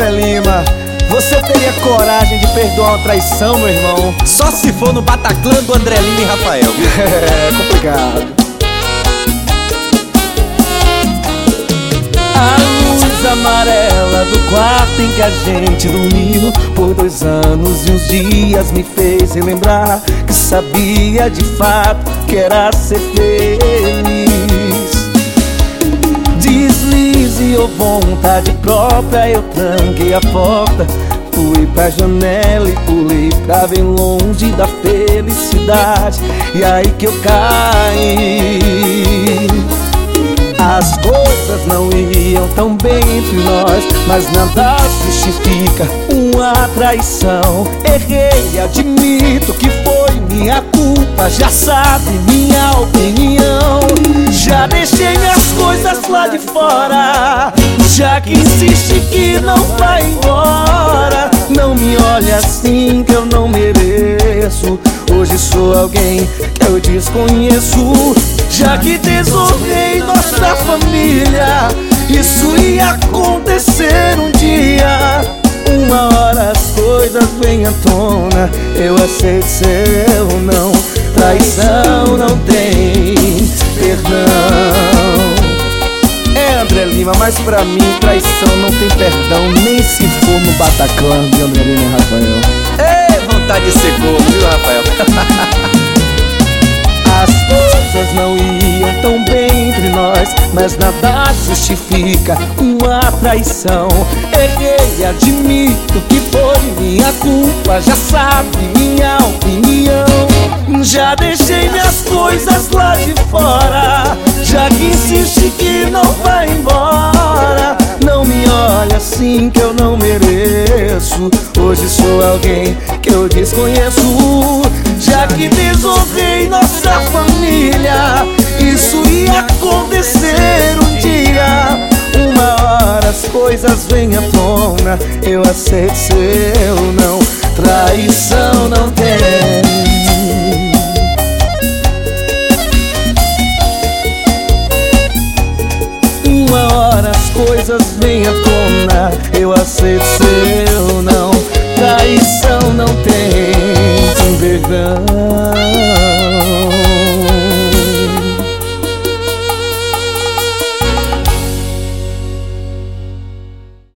André Lima, você teria coragem de perdoar uma traição, meu irmão? Só se for no Bataclan do André Lima e Rafael. É complicado. A luz amarela do quarto em que a gente dormiu Por dois anos e uns dias me fez relembrar Que sabia de fato que era ser feliz Deslize ou vontade própria Eu tranquei a porta Fui pra janela e pulei pra bem longe da felicidade. E aí que eu caí. As coisas não iam tão bem entre nós Mas nada justifica uma traição. Errei, admito que foi minha culpa Já sabe minha opinião lá de fora Já que insiste que não vai embora. Não me olhe assim que eu não mereço. Hoje sou alguém que eu desconheço. Já que desonrei nossa família Isso ia acontecer um dia. Uma hora as coisas vêm à tona Eu aceito seu não Lima, mas pra mim traição não tem perdão Nem se for no Bataclan de André Lima e Rafael? Ei, vontade de ser corno, viu, Rafael? As coisas não iam tão bem entre nós Mas nada justifica uma traição. Errei, admito que foi minha culpa Já sabe minha opinião. Já deixei minhas coisas lá de fora assim que eu não mereço. Hoje sou alguém que eu desconheço. Já que desonrei nossa família Isso ia acontecer um dia. Uma hora as coisas vêm à tona Eu aceito seu não. Traição não tem. Uma hora as coisas vêm à Eu aceito seu não Traição não tem perdão